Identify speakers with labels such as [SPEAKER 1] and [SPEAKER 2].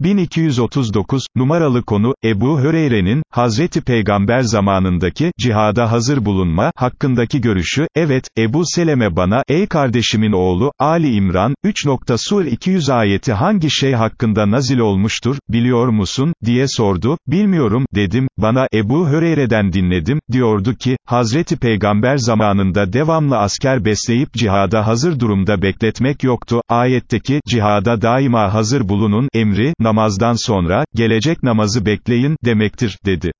[SPEAKER 1] 1239, numaralı konu, Ebu Höreyre'nin, Hazreti Peygamber zamanındaki, cihada hazır bulunma, hakkındaki görüşü, evet, Ebu Seleme bana, ey kardeşimin oğlu, Ali İmran, 3. Sur 200 ayeti hangi şey hakkında nazil olmuştur, biliyor musun, diye sordu, bilmiyorum, dedim, bana, Ebu Höreyre'den dinledim, diyordu ki, Hazreti Peygamber zamanında devamlı asker besleyip cihada hazır durumda bekletmek yoktu, ayetteki, cihada daima hazır bulunun, emri, namazdan sonra, gelecek namazı bekleyin, demektir, dedi.